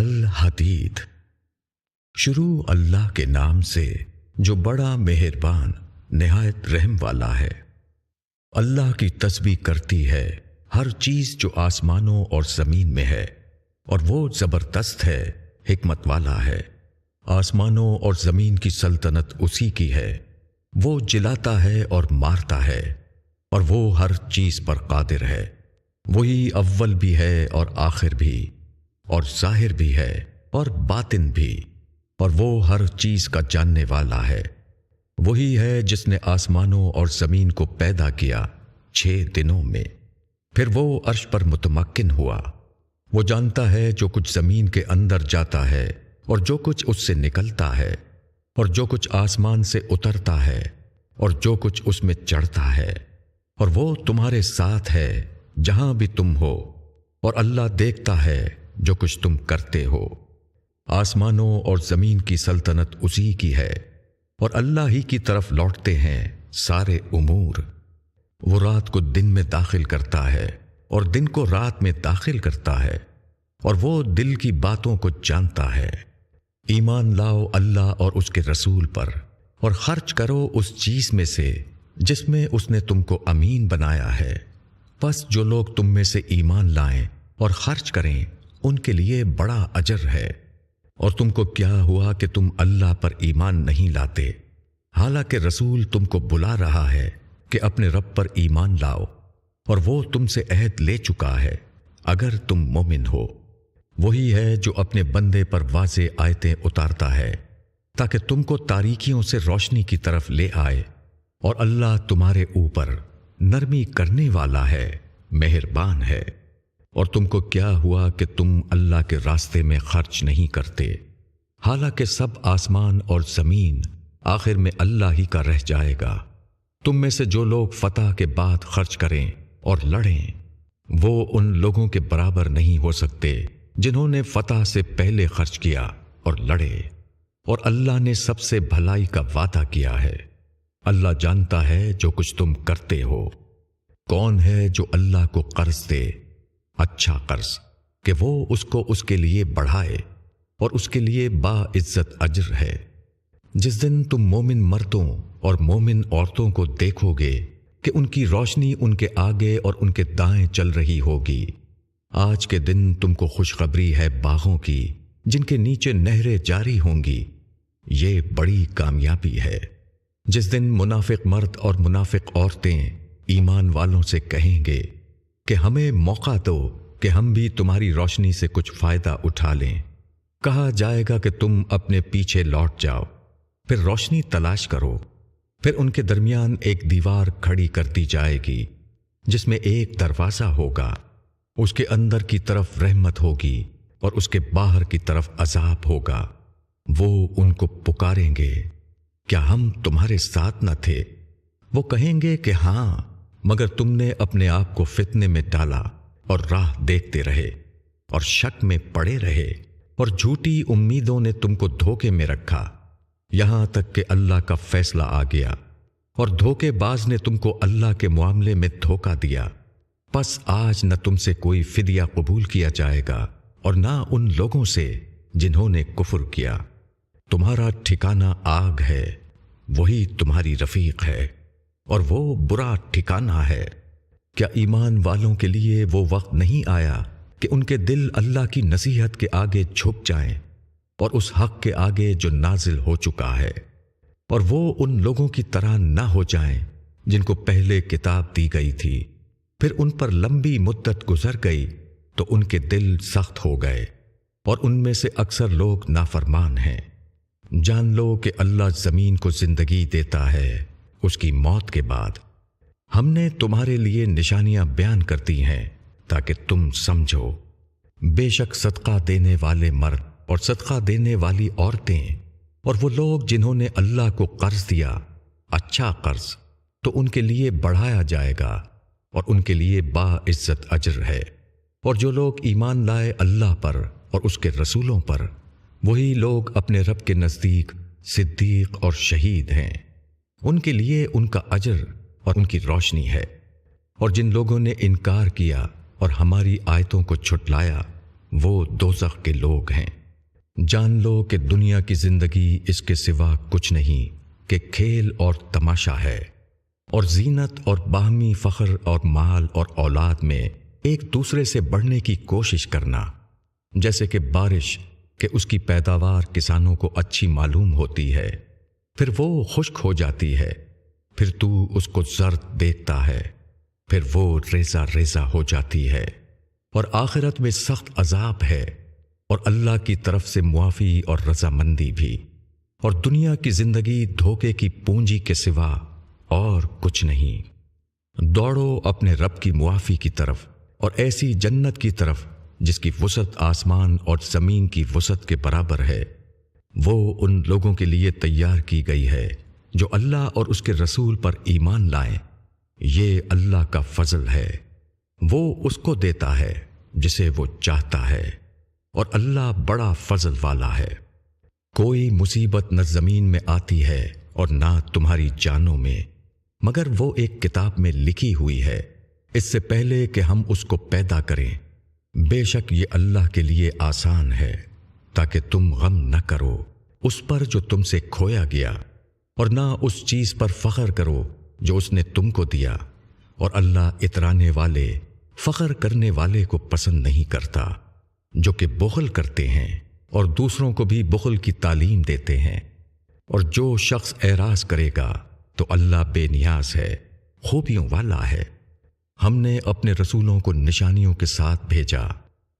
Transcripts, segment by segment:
الحدید۔ شروع اللہ کے نام سے جو بڑا مہربان، نہایت رحم والا ہے۔ اللہ کی تسبیح کرتی ہے، ہر چیز جو آسمانوں اور زمین میں ہے، اور وہ زبردست ہے، حکمت والا ہے۔ آسمانوں اور زمین کی سلطنت اسی کی ہے۔ وہ جلاتا ہے اور مارتا ہے، اور وہ ہر چیز پر قادر ہے۔ وہی اول بھی ہے اور آخر بھی۔ اور ظاہر بھی ہے اور باطن بھی، اور وہ ہر چیز کا جاننے والا ہے۔ وہی ہے جس نے آسمانوں اور زمین کو پیدا کیا چھ دنوں میں۔ پھر وہ عرش پر متمکن ہوا۔ وہ جانتا ہے جو کچھ زمین کے اندر جاتا ہے اور جو کچھ اس سے نکلتا ہے، اور جو کچھ آسمان سے اترتا ہے اور جو کچھ اس میں چڑھتا ہے۔ اور وہ تمہارے ساتھ ہے جہاں بھی تم ہو، اور اللہ دیکھتا ہے جو کچھ تم کرتے ہو۔ آسمانوں اور زمین کی سلطنت اسی کی ہے۔ اور اللہ ہی کی طرف لوٹتے ہیں سارے امور۔ وہ رات کو دن میں داخل کرتا ہے اور دن کو رات میں داخل کرتا ہے۔ اور وہ دل کی باتوں کو جانتا ہے۔ ایمان لاؤ اللہ اور اس کے رسول پر اور خرچ کرو اس چیز میں سے جس میں اس نے تم کو امین بنایا ہے۔ بس جو لوگ تم میں سے ایمان لائیں اور خرچ کریں ان کے لیے بڑا اجر ہے۔ اور تم کو کیا ہوا کہ تم اللہ پر ایمان نہیں لاتے؟ حالانکہ رسول تم کو بلا رہا ہے کہ اپنے رب پر ایمان لاؤ، اور وہ تم سے عہد لے چکا ہے اگر تم مومن ہو۔ وہی ہے جو اپنے بندے پر واضح آیتیں اتارتا ہے، تاکہ تم کو تاریکیوں سے روشنی کی طرف لے آئے۔ اور اللہ تمہارے اوپر نرمی کرنے والا ہے، مہربان ہے۔ اور تم کو کیا ہوا کہ تم اللہ کے راستے میں خرچ نہیں کرتے؟ حالانکہ سب آسمان اور زمین آخر میں اللہ ہی کا رہ جائے گا۔ تم میں سے جو لوگ فتح کے بعد خرچ کریں اور لڑیں، وہ ان لوگوں کے برابر نہیں ہو سکتے جنہوں نے فتح سے پہلے خرچ کیا اور لڑے۔ اور اللہ نے سب سے بھلائی کا وعدہ کیا ہے۔ اللہ جانتا ہے جو کچھ تم کرتے ہو۔ کون ہے جو اللہ کو قرض دے؟ اچھا قرض کہ وہ اس کو اس کے لیے بڑھائے اور اس کے لیے با عزت اجر ہے۔ جس دن تم مومن مردوں اور مومن عورتوں کو دیکھو گے کہ ان کی روشنی ان کے آگے اور ان کے دائیں چل رہی ہوگی۔ آج کے دن تم کو خوشخبری ہے باغوں کی جن کے نیچے نہریں جاری ہوں گی۔ یہ بڑی کامیابی ہے۔ جس دن منافق مرد اور منافق عورتیں ایمان والوں سے کہیں گے کہ ہمیں موقع دو کہ ہم بھی تمہاری روشنی سے کچھ فائدہ اٹھا لیں۔ کہا جائے گا کہ تم اپنے پیچھے لوٹ جاؤ، پھر روشنی تلاش کرو۔ پھر ان کے درمیان ایک دیوار کھڑی کر دی جائے گی، جس میں ایک دروازہ ہوگا۔ اس کے اندر کی طرف رحمت ہوگی اور اس کے باہر کی طرف عذاب ہوگا۔ وہ ان کو پکاریں گے۔ کیا ہم تمہارے ساتھ نہ تھے؟ وہ کہیں گے کہ ہاں مگر تم نے اپنے آپ کو فتنے میں ڈالا اور راہ دیکھتے رہے اور شک میں پڑے رہے اور جھوٹی امیدوں نے تم کو دھوکے میں رکھا۔ یہاں تک کہ اللہ کا فیصلہ آ گیا اور دھوکے باز نے تم کو اللہ کے معاملے میں دھوکا دیا۔ پس آج نہ تم سے کوئی فدیہ قبول کیا جائے گا اور نہ ان لوگوں سے جنہوں نے کفر کیا۔ تمہارا ٹھکانہ آگ ہے، وہی تمہاری رفیق ہے۔ اور وہ برا ٹھکانہ ہے۔ کیا ایمان والوں کے لیے وہ وقت نہیں آیا کہ ان کے دل اللہ کی نصیحت کے آگے جھک جائیں اور اس حق کے آگے جو نازل ہو چکا ہے؟ اور وہ ان لوگوں کی طرح نہ ہو جائیں جن کو پہلے کتاب دی گئی تھی۔ پھر ان پر لمبی مدت گزر گئی تو ان کے دل سخت ہو گئے اور ان میں سے اکثر لوگ نافرمان ہیں۔ جان لو کہ اللہ زمین کو زندگی دیتا ہے۔ اس کی موت کے بعد ہم نے تمہارے لیے نشانیاں بیان کرتی ہیں تاکہ تم سمجھو۔ بے شک صدقہ دینے والے مرد اور صدقہ دینے والی عورتیں اور وہ لوگ جنہوں نے اللہ کو قرض دیا اچھا قرض، تو ان کے لیے بڑھایا جائے گا اور ان کے لیے با عزت اجر ہے۔ اور جو لوگ ایمان لائے اللہ پر اور اس کے رسولوں پر، وہی لوگ اپنے رب کے نزدیک صدیق اور شہید ہیں۔ ان کے لیے ان کا اجر اور ان کی روشنی ہے۔ اور جن لوگوں نے انکار کیا اور ہماری آیتوں کو چھٹلایا، وہ دوزخ کے لوگ ہیں۔ جان لو کہ دنیا کی زندگی اس کے سوا کچھ نہیں، کہ کھیل اور تماشا ہے۔ اور زینت اور باہمی فخر اور مال اور اولاد میں ایک دوسرے سے بڑھنے کی کوشش کرنا، جیسے کہ بارش، کہ اس کی پیداوار کسانوں کو اچھی معلوم ہوتی ہے۔ پھر وہ خشک ہو جاتی ہے۔ پھر تو اس کو زرد دیکھتا ہے۔ پھر وہ ریزا ریزا ہو جاتی ہے۔ اور آخرت میں سخت عذاب ہے۔ اور اللہ کی طرف سے معافی اور رضامندی بھی۔ اور دنیا کی زندگی دھوکے کی پونجی کے سوا اور کچھ نہیں۔ دوڑو اپنے رب کی معافی کی طرف اور ایسی جنت کی طرف جس کی وسعت آسمان اور زمین کی وسعت کے برابر ہے۔ وہ ان لوگوں کے لیے تیار کی گئی ہے جو اللہ اور اس کے رسول پر ایمان لائیں۔ یہ اللہ کا فضل ہے۔ وہ اس کو دیتا ہے جسے وہ چاہتا ہے، اور اللہ بڑا فضل والا ہے۔ کوئی مصیبت نہ زمین میں آتی ہے اور نہ تمہاری جانوں میں، مگر وہ ایک کتاب میں لکھی ہوئی ہے۔ اس سے پہلے کہ ہم اس کو پیدا کریں، بے شک یہ اللہ کے لیے آسان ہے۔ تاکہ تم غم نہ کرو، اس پر جو تم سے کھویا گیا، اور نہ اس چیز پر فخر کرو جو اس نے تم کو دیا۔ اور اللہ اترانے والے، فخر کرنے والے کو پسند نہیں کرتا، جو کہ بخل کرتے ہیں، اور دوسروں کو بھی بخل کی تعلیم دیتے ہیں۔ اور جو شخص اعراض کرے گا، تو اللہ بے نیاز ہے، خوبیوں والا ہے۔ ہم نے اپنے رسولوں کو نشانیوں کے ساتھ بھیجا۔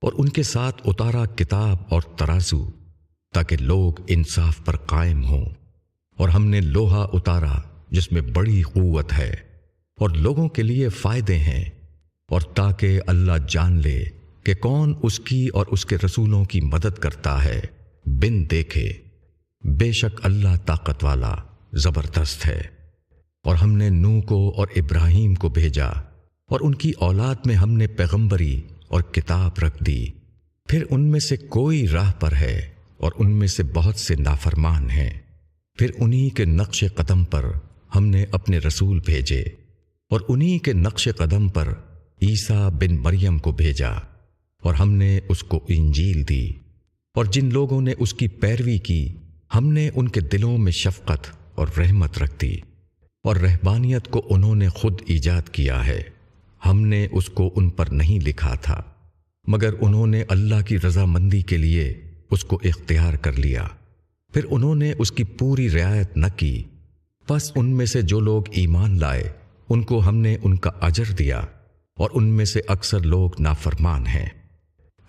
اور ان کے ساتھ اتارا کتاب اور ترازو تاکہ لوگ انصاف پر قائم ہوں۔ اور ہم نے لوہا اتارا جس میں بڑی قوت ہے اور لوگوں کے لیے فائدے ہیں اور تاکہ اللہ جان لے کہ کون اس کی اور اس کے رسولوں کی مدد کرتا ہے۔ بن دیکھے، بے شک اللہ طاقت والا زبردست ہے۔ اور ہم نے نو کو اور ابراہیم کو بھیجا اور ان کی اولاد میں ہم نے پیغمبری اور کتاب رکھ دی۔ پھر ان میں سے کوئی راہ پر ہے اور ان میں سے بہت سے نافرمان ہیں۔ پھر انہی کے نقش قدم پر ہم نے اپنے رسول بھیجے اور انہی کے نقش قدم پر عیسیٰ بن مریم کو بھیجا اور ہم نے اس کو انجیل دی۔ اور جن لوگوں نے اس کی پیروی کی، ہم نے ان کے دلوں میں شفقت اور رحمت رکھ دی۔ اور رہبانیت کو انہوں نے خود ایجاد کیا ہے۔ ہم نے اس کو ان پر نہیں لکھا تھا، مگر انہوں نے اللہ کی رضامندی کے لیے اس کو اختیار کر لیا۔ پھر انہوں نے اس کی پوری رعایت نہ کی۔ بس ان میں سے جو لوگ ایمان لائے، ان کو ہم نے ان کا اجر دیا، اور ان میں سے اکثر لوگ نافرمان ہیں۔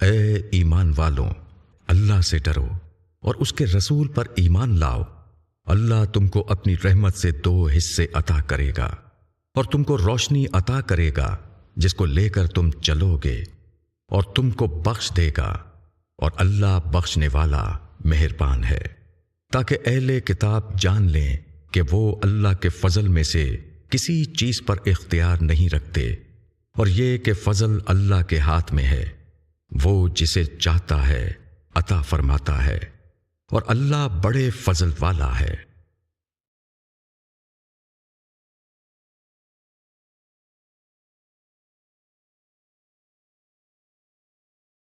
اے ایمان والوں، اللہ سے ڈرو، اور اس کے رسول پر ایمان لاؤ۔ اللہ تم کو اپنی رحمت سے دو حصے عطا کرے گا۔ اور تم کو روشنی عطا کرے گا، جس کو لے کر تم چلو گے، اور تم کو بخش دے گا، اور اللہ بخشنے والا مہربان ہے۔ تاکہ اہل کتاب جان لیں کہ وہ اللہ کے فضل میں سے کسی چیز پر اختیار نہیں رکھتے، اور یہ کہ فضل اللہ کے ہاتھ میں ہے۔ وہ جسے چاہتا ہے، عطا فرماتا ہے، اور اللہ بڑے فضل والا ہے۔